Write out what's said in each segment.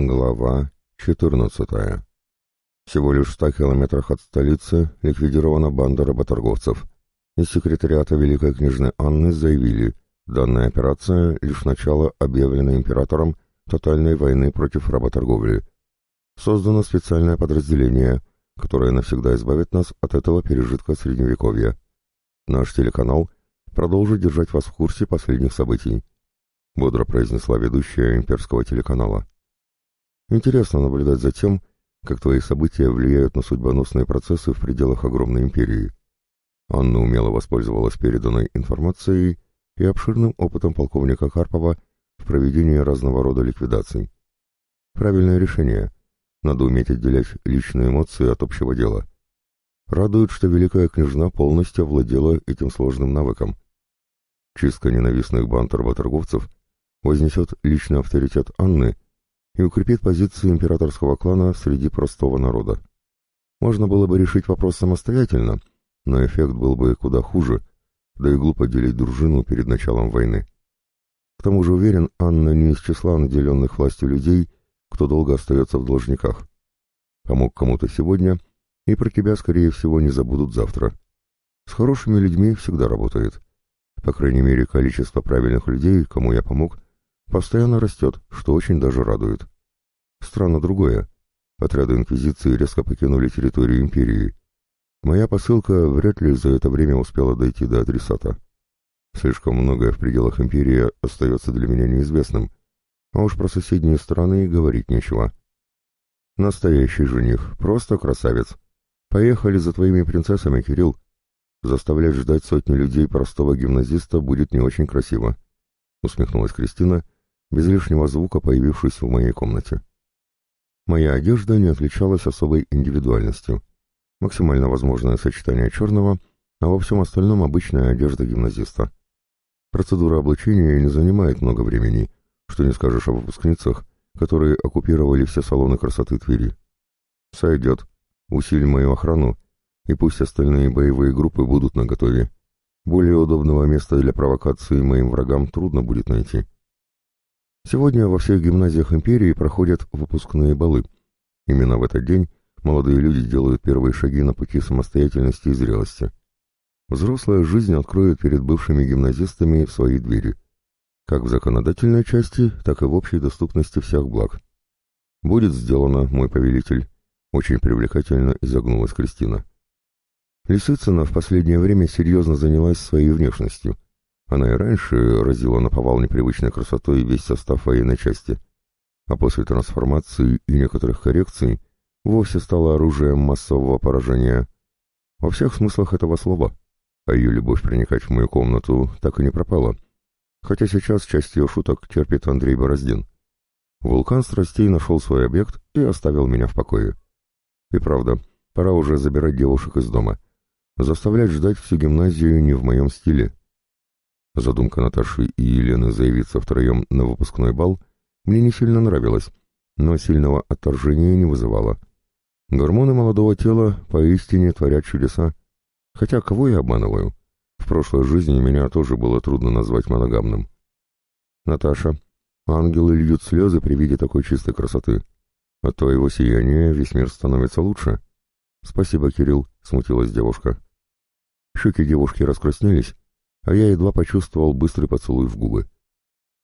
Глава 14. Всего лишь в ста километрах от столицы ликвидирована банда работорговцев. Из секретариата Великой княжны Анны заявили, данная операция — лишь начало объявленной императором тотальной войны против работорговли. Создано специальное подразделение, которое навсегда избавит нас от этого пережитка Средневековья. Наш телеканал продолжит держать вас в курсе последних событий. Бодро произнесла ведущая имперского телеканала. Интересно наблюдать за тем, как твои события влияют на судьбоносные процессы в пределах огромной империи. Анна умело воспользовалась переданной информацией и обширным опытом полковника Карпова в проведении разного рода ликвидаций. Правильное решение. Надо уметь отделять личные эмоции от общего дела. Радует, что великая княжна полностью овладела этим сложным навыком. Чистка ненавистных банд работорговцев вознесет личный авторитет Анны и укрепит позиции императорского клана среди простого народа. Можно было бы решить вопрос самостоятельно, но эффект был бы куда хуже, да и глупо делить дружину перед началом войны. К тому же уверен, Анна не из числа наделенных властью людей, кто долго остается в должниках. Помог кому-то сегодня, и про тебя, скорее всего, не забудут завтра. С хорошими людьми всегда работает. По крайней мере, количество правильных людей, кому я помог, постоянно растет, что очень даже радует. Странно другое. Отряды Инквизиции резко покинули территорию Империи. Моя посылка вряд ли за это время успела дойти до адресата. Слишком многое в пределах Империи остается для меня неизвестным, а уж про соседние страны говорить нечего. Настоящий жених, просто красавец. Поехали за твоими принцессами, Кирилл. Заставлять ждать сотни людей простого гимназиста будет не очень красиво. Усмехнулась Кристина, без лишнего звука появившись в моей комнате. Моя одежда не отличалась особой индивидуальностью. Максимально возможное сочетание черного, а во всем остальном обычная одежда гимназиста. Процедура облачения не занимает много времени, что не скажешь о выпускницах, которые оккупировали все салоны красоты Твери. Сойдет. Усиль мою охрану, и пусть остальные боевые группы будут наготове. Более удобного места для провокации моим врагам трудно будет найти. Сегодня во всех гимназиях империи проходят выпускные балы. Именно в этот день молодые люди делают первые шаги на пути самостоятельности и зрелости. Взрослая жизнь откроет перед бывшими гимназистами свои двери, как в законодательной части, так и в общей доступности всех благ. «Будет сделано, мой повелитель», — очень привлекательно изогнулась Кристина. Лисицына в последнее время серьезно занялась своей внешностью — она и раньше разила наповал непривычной красотой весь состав военной части, а после трансформации и некоторых коррекций вовсе стала оружием массового поражения. Во всех смыслах этого слова, а ее любовь проникать в мою комнату так и не пропала, хотя сейчас часть ее шуток терпит Андрей Бороздин. Вулкан страстей нашел свой объект и оставил меня в покое. И правда, пора уже забирать девушек из дома. Заставлять ждать всю гимназию не в моем стиле. Задумка Наташи и Елены заявиться втроем на выпускной бал мне не сильно нравилась, но сильного отторжения не вызывала. Гормоны молодого тела поистине творят чудеса. Хотя кого я обманываю? В прошлой жизни меня тоже было трудно назвать моногамным. Наташа, ангелы льют слезы при виде такой чистой красоты. От твоего сияния весь мир становится лучше. Спасибо, Кирилл, смутилась девушка. Щеки девушки раскраснелись, а я едва почувствовал быстрый поцелуй в губы.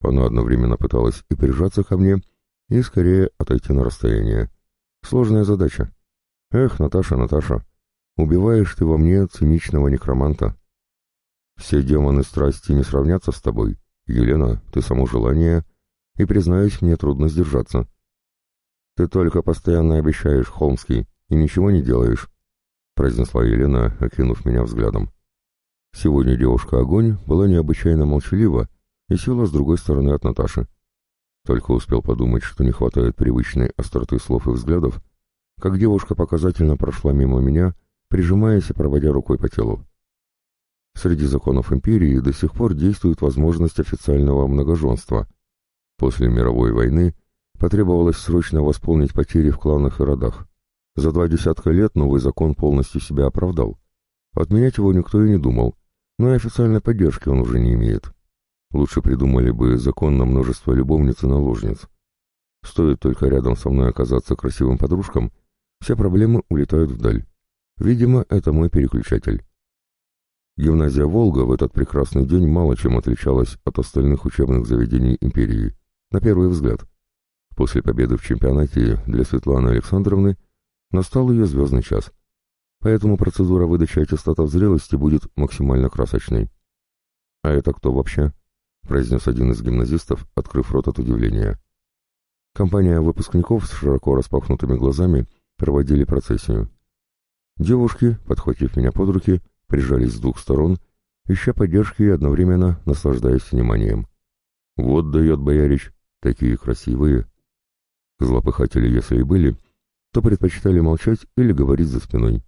Она одновременно пыталась и прижаться ко мне, и скорее отойти на расстояние. Сложная задача. Эх, Наташа, Наташа, убиваешь ты во мне циничного некроманта. Все демоны страсти не сравнятся с тобой. Елена, ты само желание, и, признаюсь, мне трудно сдержаться. Ты только постоянно обещаешь, Холмский, и ничего не делаешь, произнесла Елена, окинув меня взглядом. Сегодня девушка-огонь была необычайно молчалива и села с другой стороны от Наташи. Только успел подумать, что не хватает привычной остроты слов и взглядов, как девушка показательно прошла мимо меня, прижимаясь и проводя рукой по телу. Среди законов империи до сих пор действует возможность официального многоженства. После мировой войны потребовалось срочно восполнить потери в кланах и родах. За два десятка лет новый закон полностью себя оправдал. Отменять его никто и не думал, но и официальной поддержки он уже не имеет. Лучше придумали бы закон на множество любовниц и наложниц. Стоит только рядом со мной оказаться красивым подружкам, все проблемы улетают вдаль. Видимо, это мой переключатель. Гимназия «Волга» в этот прекрасный день мало чем отличалась от остальных учебных заведений империи, на первый взгляд. После победы в чемпионате для Светланы Александровны настал ее звездный час. Поэтому процедура выдачи аттестатов зрелости будет максимально красочной. «А это кто вообще?» — произнес один из гимназистов, открыв рот от удивления. Компания выпускников с широко распахнутыми глазами проводили процессию. Девушки, подхватив меня под руки, прижались с двух сторон, ища поддержки и одновременно наслаждаясь вниманием. «Вот дает боярич, такие красивые!» Злопыхатели, если и были, то предпочитали молчать или говорить за спиной.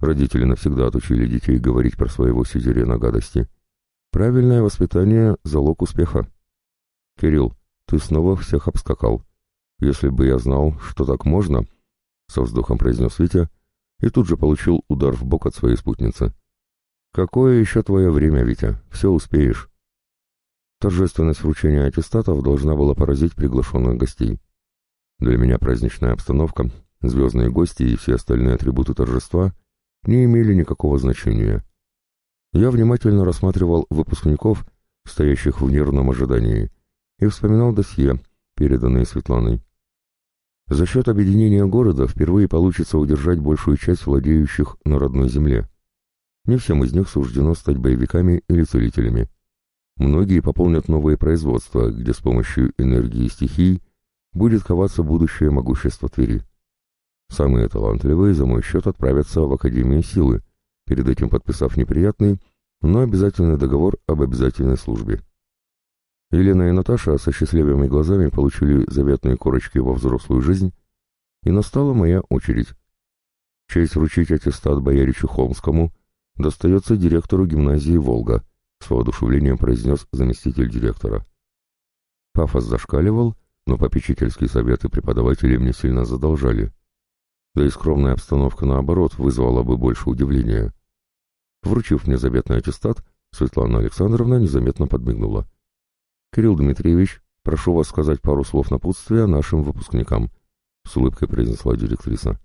Родители навсегда отучили детей говорить про своего сюзерена гадости. Правильное воспитание — залог успеха. «Кирилл, ты снова всех обскакал. Если бы я знал, что так можно...» — со вздохом произнес Витя и тут же получил удар в бок от своей спутницы. «Какое еще твое время, Витя? Все успеешь». Торжественность вручения аттестатов должна была поразить приглашенных гостей. Для меня праздничная обстановка, звездные гости и все остальные атрибуты торжества не имели никакого значения. Я внимательно рассматривал выпускников, стоящих в нервном ожидании, и вспоминал досье, переданные Светланой. За счет объединения города впервые получится удержать большую часть владеющих на родной земле. Не всем из них суждено стать боевиками или целителями. Многие пополнят новые производства, где с помощью энергии стихий будет коваться будущее могущество Твери. Самые талантливые за мой счет отправятся в Академию силы, перед этим подписав неприятный, но обязательный договор об обязательной службе. Елена и Наташа со счастливыми глазами получили заветные корочки во взрослую жизнь, и настала моя очередь. Честь вручить аттестат бояричу Холмскому достается директору гимназии «Волга», с воодушевлением произнес заместитель директора. Пафос зашкаливал, но попечительские советы преподавателей мне сильно задолжали. Да и скромная обстановка, наоборот, вызвала бы больше удивления. Вручив мне заветный аттестат, Светлана Александровна незаметно подмигнула. «Кирилл Дмитриевич, прошу вас сказать пару слов напутствия нашим выпускникам», — с улыбкой произнесла директриса.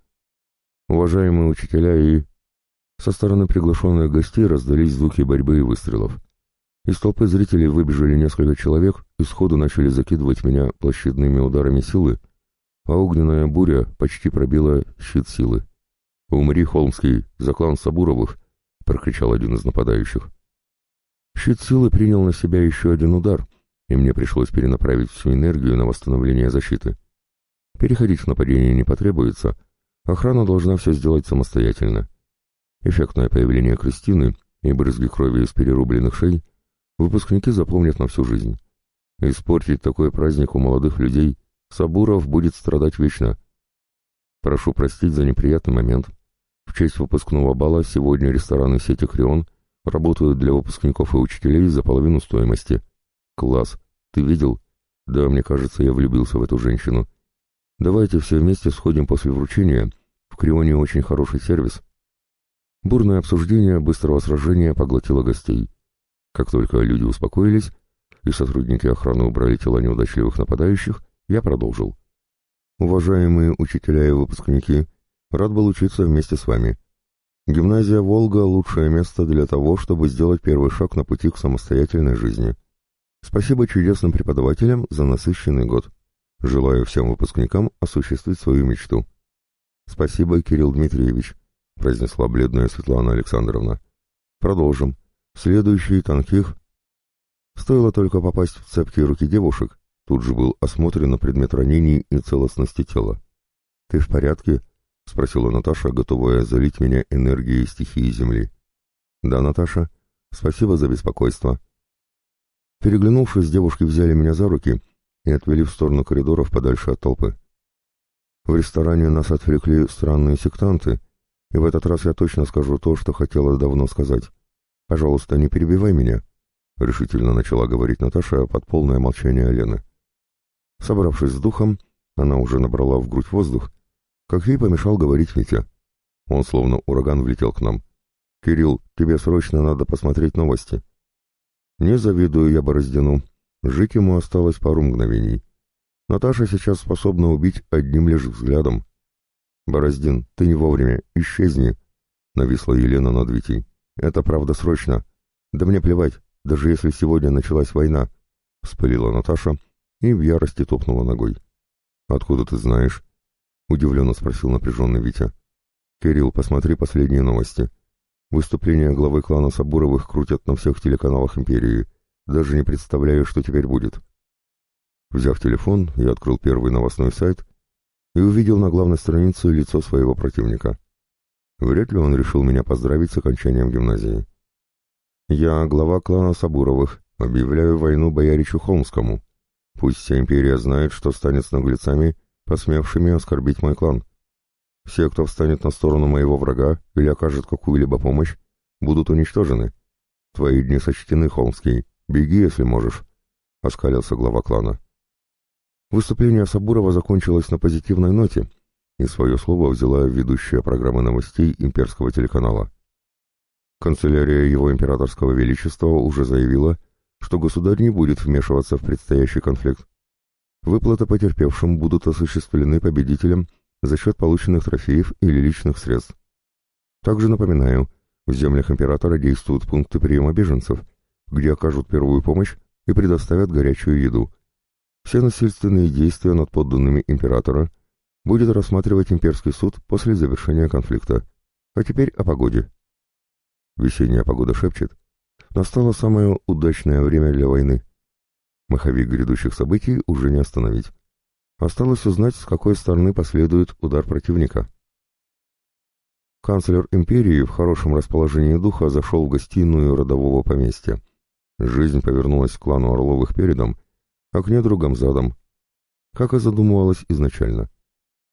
«Уважаемые учителя и...» Со стороны приглашенных гостей раздались звуки борьбы и выстрелов. Из толпы зрителей выбежали несколько человек и сходу начали закидывать меня площадными ударами силы, а огненная буря почти пробила щит силы. «Умри, Холмский, за клан Сабуровых!» — прокричал один из нападающих. Щит силы принял на себя еще один удар, и мне пришлось перенаправить всю энергию на восстановление защиты. Переходить в нападение не потребуется, охрана должна все сделать самостоятельно. Эффектное появление Кристины и брызги крови из перерубленных шей выпускники запомнят на всю жизнь. Испортить такой праздник у молодых людей Сабуров будет страдать вечно. Прошу простить за неприятный момент. В честь выпускного бала сегодня рестораны сети «Крион» работают для выпускников и учителей за половину стоимости. Класс. Ты видел? Да, мне кажется, я влюбился в эту женщину. Давайте все вместе сходим после вручения. В Крионе очень хороший сервис. Бурное обсуждение быстрого сражения поглотило гостей. Как только люди успокоились, и сотрудники охраны убрали тела неудачливых нападающих, я продолжил. Уважаемые учителя и выпускники, рад был учиться вместе с вами. Гимназия «Волга» — лучшее место для того, чтобы сделать первый шаг на пути к самостоятельной жизни. Спасибо чудесным преподавателям за насыщенный год. Желаю всем выпускникам осуществить свою мечту. Спасибо, Кирилл Дмитриевич, произнесла бледная Светлана Александровна. Продолжим. Следующий Танких. Стоило только попасть в цепкие руки девушек, тут же был осмотрен на предмет ранений и целостности тела. «Ты в порядке?» — спросила Наташа, готовая залить меня энергией стихии Земли. «Да, Наташа. Спасибо за беспокойство», Переглянувшись, девушки взяли меня за руки и отвели в сторону коридоров подальше от толпы. В ресторане нас отвлекли странные сектанты, и в этот раз я точно скажу то, что хотела давно сказать. «Пожалуйста, не перебивай меня», — решительно начала говорить Наташа под полное молчание Лены. Собравшись с духом, она уже набрала в грудь воздух, как ей помешал говорить Митя. Он словно ураган влетел к нам. «Кирилл, тебе срочно надо посмотреть новости». Не завидую я Бороздину. Жить ему осталось пару мгновений. Наташа сейчас способна убить одним лишь взглядом. «Бороздин, ты не вовремя, исчезни!» — нависла Елена над Витей. «Это правда срочно. Да мне плевать, даже если сегодня началась война!» — вспылила Наташа и в ярости топнула ногой. «Откуда ты знаешь?» — удивленно спросил напряженный Витя. «Кирилл, посмотри последние новости. Выступления главы клана Сабуровых крутят на всех телеканалах империи. Даже не представляю, что теперь будет». Взяв телефон, я открыл первый новостной сайт и увидел на главной странице лицо своего противника. Вряд ли он решил меня поздравить с окончанием гимназии. «Я, глава клана Сабуровых, объявляю войну бояричу Холмскому. Пусть вся империя знает, что станет с наглецами, посмевшими оскорбить мой клан. Все, кто встанет на сторону моего врага или окажет какую-либо помощь, будут уничтожены. Твои дни сочтены, Холмский. Беги, если можешь», — оскалился глава клана. Выступление Сабурова закончилось на позитивной ноте, и свое слово взяла ведущая программы новостей имперского телеканала. Канцелярия его императорского величества уже заявила, что государь не будет вмешиваться в предстоящий конфликт. Выплаты потерпевшим будут осуществлены победителям за счет полученных трофеев или личных средств. Также напоминаю, в землях императора действуют пункты приема беженцев, где окажут первую помощь и предоставят горячую еду. Все насильственные действия над подданными императора будет рассматривать имперский суд после завершения конфликта. А теперь о погоде. Весенняя погода шепчет. Настало самое удачное время для войны. Маховик грядущих событий уже не остановить. Осталось узнать, с какой стороны последует удар противника. Канцлер империи в хорошем расположении духа зашел в гостиную родового поместья. Жизнь повернулась к клану Орловых передом, а к недругам задом, как и задумывалось изначально.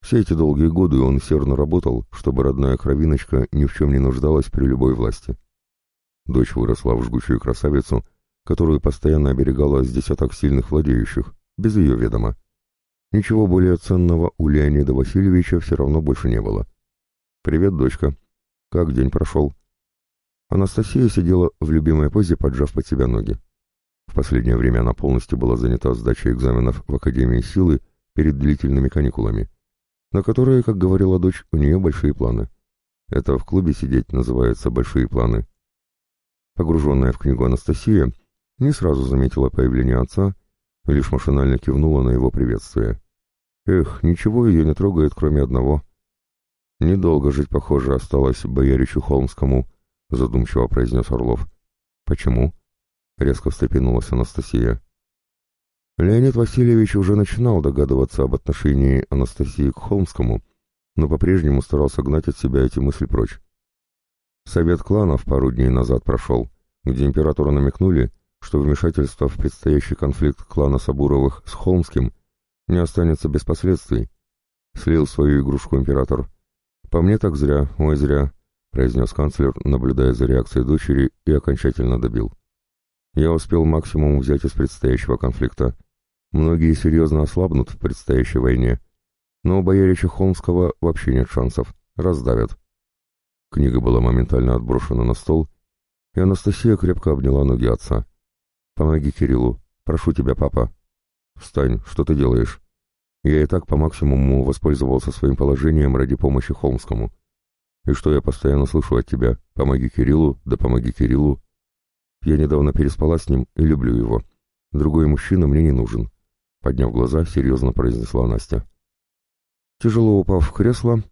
Все эти долгие годы он серно работал, чтобы родная кровиночка ни в чем не нуждалась при любой власти. Дочь выросла в жгучую красавицу, которую постоянно оберегала с десяток сильных владеющих, без ее ведома. Ничего более ценного у Леонида Васильевича все равно больше не было. «Привет, дочка. Как день прошел?» Анастасия сидела в любимой позе, поджав под себя ноги. В последнее время она полностью была занята сдачей экзаменов в Академии силы перед длительными каникулами, на которые, как говорила дочь, у нее большие планы. Это в клубе сидеть называется «большие планы». Погруженная в книгу Анастасия не сразу заметила появление отца, лишь машинально кивнула на его приветствие. Эх, ничего ее не трогает, кроме одного. Недолго жить, похоже, осталось бояричу Холмскому, задумчиво произнес Орлов. Почему? Резко встрепенулась Анастасия. Леонид Васильевич уже начинал догадываться об отношении Анастасии к Холмскому, но по-прежнему старался гнать от себя эти мысли прочь. Совет кланов пару дней назад прошел, где императору намекнули, что вмешательство в предстоящий конфликт клана Сабуровых с Холмским не останется без последствий. Слил свою игрушку император. «По мне так зря, ой зря», — произнес канцлер, наблюдая за реакцией дочери и окончательно добил. Я успел максимум взять из предстоящего конфликта. Многие серьезно ослабнут в предстоящей войне, но у боярича Холмского вообще нет шансов. Раздавят. Книга была моментально отброшена на стол, и Анастасия крепко обняла ноги отца. «Помоги Кириллу. Прошу тебя, папа». «Встань. Что ты делаешь?» Я и так по максимуму воспользовался своим положением ради помощи Холмскому. И что я постоянно слышу от тебя? Помоги Кириллу, да помоги Кириллу. Я недавно переспала с ним и люблю его. Другой мужчина мне не нужен. Подняв глаза, серьезно произнесла Настя. Тяжело упав в кресло,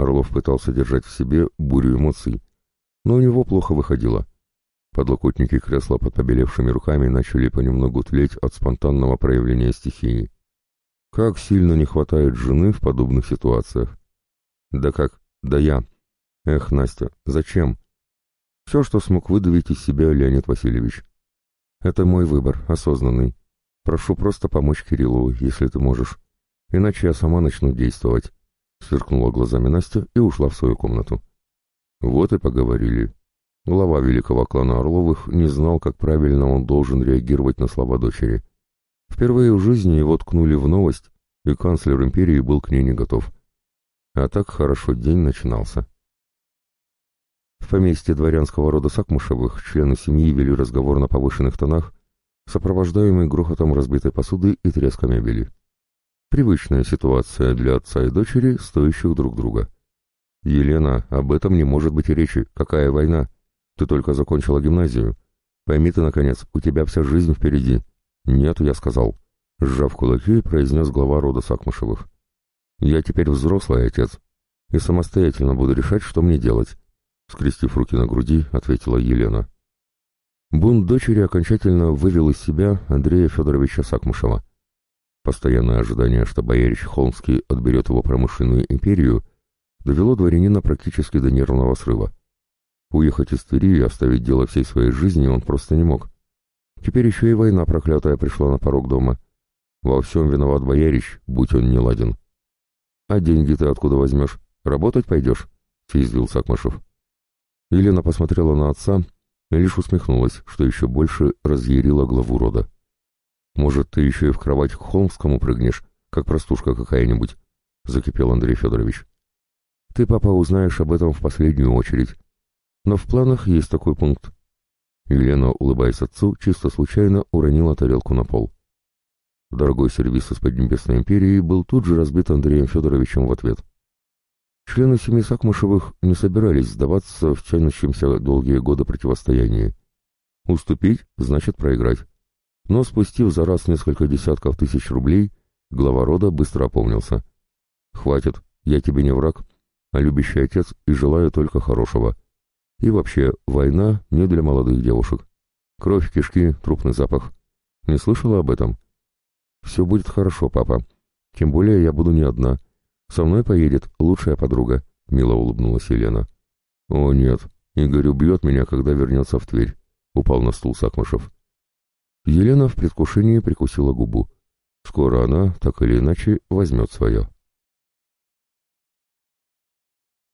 Орлов пытался держать в себе бурю эмоций, но у него плохо выходило. Подлокотники кресла под побелевшими руками начали понемногу тлеть от спонтанного проявления стихии. Как сильно не хватает жены в подобных ситуациях. Да как? Да я. Эх, Настя, зачем? Все, что смог выдавить из себя Леонид Васильевич. Это мой выбор, осознанный. Прошу просто помочь Кириллу, если ты можешь. Иначе я сама начну действовать. Сверкнула глазами Настя и ушла в свою комнату. Вот и поговорили. Глава великого клана Орловых не знал, как правильно он должен реагировать на слова дочери. Впервые в жизни его ткнули в новость, и канцлер империи был к ней не готов. А так хорошо день начинался. В поместье дворянского рода Сакмушевых члены семьи вели разговор на повышенных тонах, сопровождаемый грохотом разбитой посуды и треском мебели. Привычная ситуация для отца и дочери, стоящих друг друга. «Елена, об этом не может быть и речи. Какая война? Ты только закончила гимназию. Пойми ты, наконец, у тебя вся жизнь впереди». «Нет», — я сказал. Сжав кулаки, произнес глава рода Сакмышевых. «Я теперь взрослый отец и самостоятельно буду решать, что мне делать», — скрестив руки на груди, ответила Елена. Бунт дочери окончательно вывел из себя Андрея Федоровича Сакмышева. Постоянное ожидание, что боярич Холмский отберет его промышленную империю, довело дворянина практически до нервного срыва. Уехать из Твери и оставить дело всей своей жизни он просто не мог. Теперь еще и война проклятая пришла на порог дома. Во всем виноват боярич, будь он не ладен. «А деньги ты откуда возьмешь? Работать пойдешь?» — съязвил Сакмашев. Елена посмотрела на отца и лишь усмехнулась, что еще больше разъярила главу рода. «Может, ты еще и в кровать к Холмскому прыгнешь, как простушка какая-нибудь?» — закипел Андрей Федорович. «Ты, папа, узнаешь об этом в последнюю очередь. Но в планах есть такой пункт». Елена, улыбаясь отцу, чисто случайно уронила тарелку на пол. Дорогой сервис из Поднебесной империи был тут же разбит Андреем Федоровичем в ответ. Члены семьи Сакмашевых не собирались сдаваться в тянущемся долгие годы противостоянии. Уступить значит проиграть. Но спустив за раз несколько десятков тысяч рублей, глава рода быстро опомнился. «Хватит, я тебе не враг, а любящий отец и желаю только хорошего. И вообще, война не для молодых девушек. Кровь, кишки, трупный запах. Не слышала об этом?» «Все будет хорошо, папа. Тем более я буду не одна. Со мной поедет лучшая подруга», — мило улыбнулась Елена. «О, нет, Игорь убьет меня, когда вернется в Тверь», — упал на стул Сакмашев. Елена в предвкушении прикусила губу. Скоро она, так или иначе, возьмет свое.